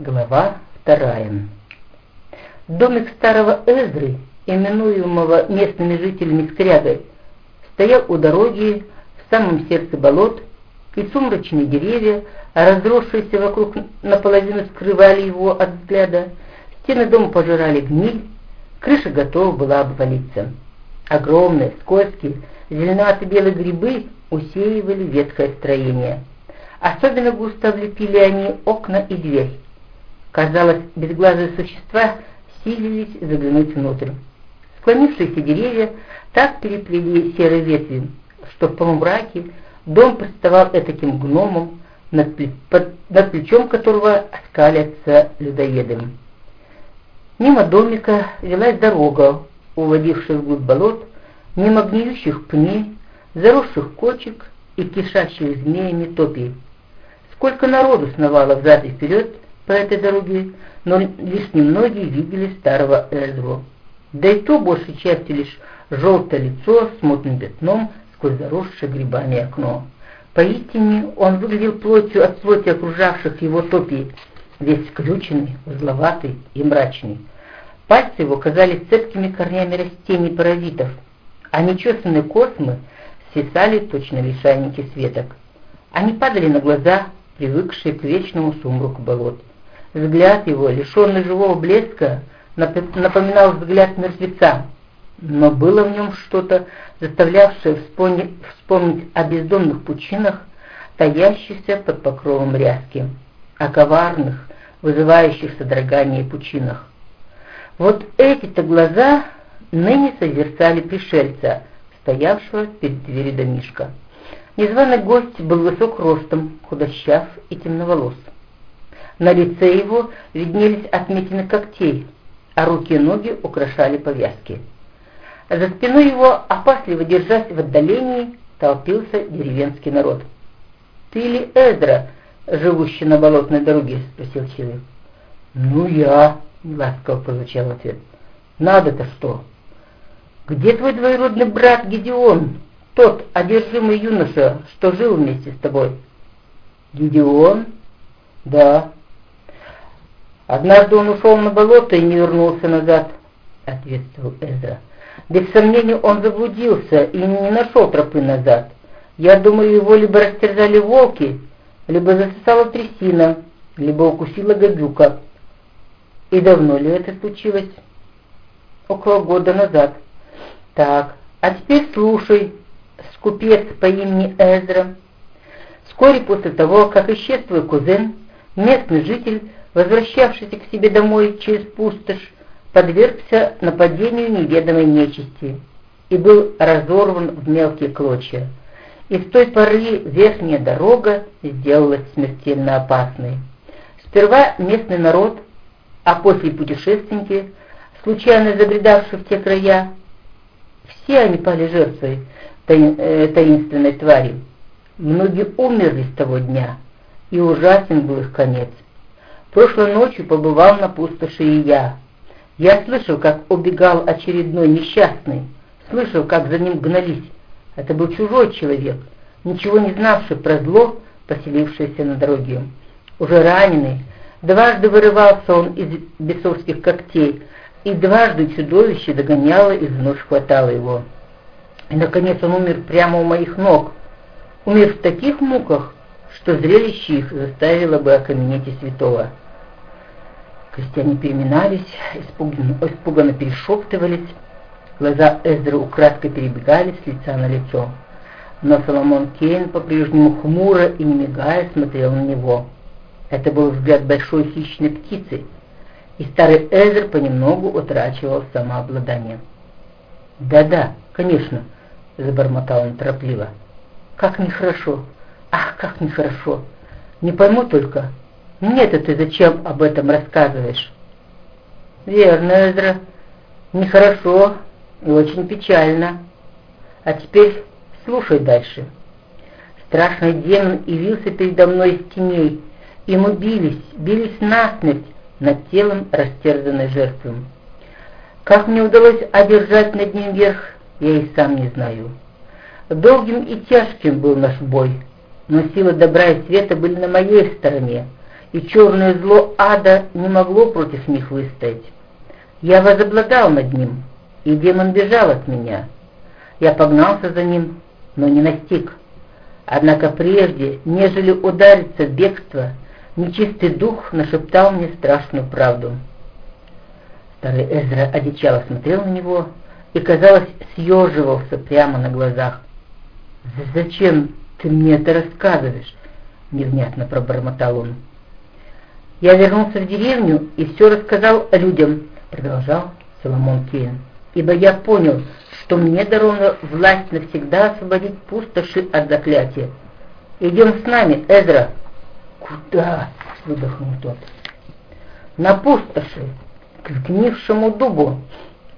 Глава вторая. Домик старого Эзры, именуемого местными жителями Скрягой, стоял у дороги в самом сердце болот, и сумрачные деревья, разросшиеся вокруг, наполовину скрывали его от взгляда. Стены дома пожирали гниль, крыша готова была обвалиться. Огромные, скользкие, зеленовато-белые грибы усеивали ветхое строение. Особенно густо облепили они окна и дверь. Казалось, безглазые существа силились заглянуть внутрь. Склонившиеся деревья так переплели серые ветви, что в полумраке дом представал этаким гномом, над, под, над плечом которого скалятся людоеды. Мимо домика велась дорога, уводившая вглубь болот, мимо гниющих пней, заросших кочек и кишащих змеями топий. Сколько народу сновало взад и вперед, по этой дороге, но лишь немногие видели старого Эзру. Да и то большей частью лишь желтое лицо с мутным пятном сквозь заросшее грибами окно. Поистине он выглядел плотью от плоти окружавших его топий, весь скрюченный, узловатый и мрачный. Пальцы его казались цепкими корнями растений-паразитов, а нечесанные космы свисали точно лишайники светок. Они падали на глаза, привыкшие к вечному сумраку болот. Взгляд его, лишенный живого блеска, напоминал взгляд мертвеца, но было в нем что-то, заставлявшее вспомнить, о бездомных пучинах, таящихся под покровом ряски, о коварных, вызывающих содрогание пучинах. Вот эти-то глаза ныне созерцали пришельца, стоявшего перед дверью домишка. Незваный гость был высок ростом, худощав и темноволос. На лице его виднелись отметины когтей, а руки и ноги украшали повязки. За спиной его, опасливо держась в отдалении, толпился деревенский народ. «Ты ли Эзра, живущий на болотной дороге?» — спросил человек. «Ну я», — ласково прозвучал ответ. «Надо-то что?» «Где твой двоюродный брат Гедеон, тот одержимый юноша, что жил вместе с тобой?» «Гедеон?» «Да, «Однажды он ушел на болото и не вернулся назад», — ответствовал Эзра. «Без сомнения он заблудился и не нашел тропы назад. Я думаю, его либо растерзали волки, либо засосала трясина, либо укусила гадюка». «И давно ли это случилось?» «Около года назад». «Так, а теперь слушай, скупец по имени Эзра. Вскоре после того, как исчез твой кузен, местный житель возвращавшийся к себе домой через пустошь, подвергся нападению неведомой нечисти и был разорван в мелкие клочья. И с той поры верхняя дорога сделалась смертельно опасной. Сперва местный народ, а после путешественники, случайно забредавшие в те края, все они пали жертвой э, таинственной твари. Многие умерли с того дня, и ужасен был их конец. Прошлой ночью побывал на пустоши и я. Я слышал, как убегал очередной несчастный, слышал, как за ним гнались. Это был чужой человек, ничего не знавший про зло, поселившееся на дороге. Уже раненый, дважды вырывался он из бесовских когтей, и дважды чудовище догоняло и вновь хватало его. И, наконец, он умер прямо у моих ног. Умер в таких муках, что зрелище их заставило бы окаменеть и святого. Крестьяне переминались, испуганно, испуганно перешептывались, глаза Эзры украдкой перебегали с лица на лицо. Но Соломон Кейн по-прежнему хмуро и не мигая смотрел на него. Это был взгляд большой хищной птицы, и старый Эзер понемногу утрачивал самообладание. «Да-да, конечно», — забормотал он торопливо. «Как нехорошо! Ах, как нехорошо! Не пойму только, мне-то ты зачем об этом рассказываешь? Верно, Эзра. Нехорошо и очень печально. А теперь слушай дальше. Страшный демон явился передо мной из теней, и мы бились, бились насмерть над телом растерзанной жертвы. Как мне удалось одержать над ним верх, я и сам не знаю. Долгим и тяжким был наш бой, но силы добра и света были на моей стороне, и черное зло ада не могло против них выстоять. Я возобладал над ним, и демон бежал от меня. Я погнался за ним, но не настиг. Однако прежде, нежели удариться в бегство, нечистый дух нашептал мне страшную правду. Старый Эзра одичало смотрел на него и, казалось, съеживался прямо на глазах. «Зачем ты мне это рассказываешь?» — невнятно пробормотал он. «Я вернулся в деревню и все рассказал людям», — продолжал Соломон Кейн, «ибо я понял, что мне дарована власть навсегда освободить пустоши от заклятия. Идем с нами, Эзра». «Куда?» — выдохнул тот. «На пустоши, к сгнившему дубу».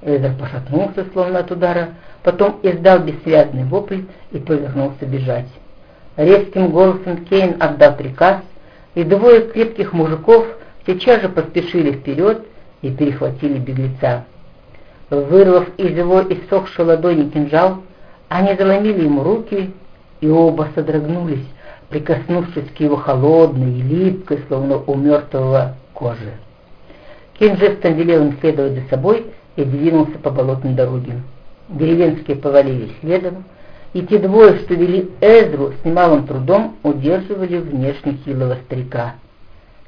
Эзра пошатнулся, словно от удара, потом издал бессвязный вопль и повернулся бежать. Резким голосом Кейн отдал приказ, и двое крепких мужиков сейчас же поспешили вперед и перехватили беглеца. Вырвав из его иссохшей ладони кинжал, они заломили ему руки, и оба содрогнулись, прикоснувшись к его холодной и липкой, словно у мертвого кожи. Кин жестом велел им следовать за собой и двинулся по болотной дороге. Деревенские повалили следом, и те двое, что вели Эзру, с немалым трудом удерживали внешне хилого старика.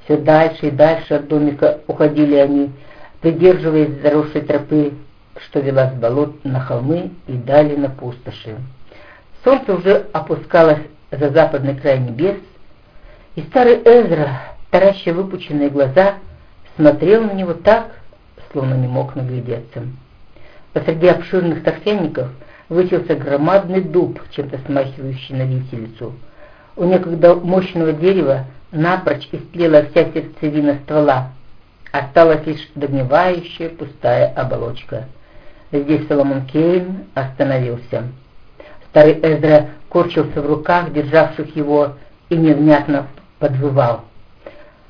Все дальше и дальше от домика уходили они, придерживаясь заросшей тропы что вела с болот на холмы и далее на пустоши. Солнце уже опускалось за западный край небес, и старый Эзра, тараща выпученные глаза, смотрел на него так, словно не мог наглядеться. Посреди обширных торфяников высился громадный дуб, чем-то смахивающий на виселицу. У некогда мощного дерева напрочь истлела вся сердцевина ствола, осталась лишь догнивающая пустая оболочка — Здесь Соломон Кейн остановился. Старый Эзра корчился в руках, державших его, и невнятно подвывал.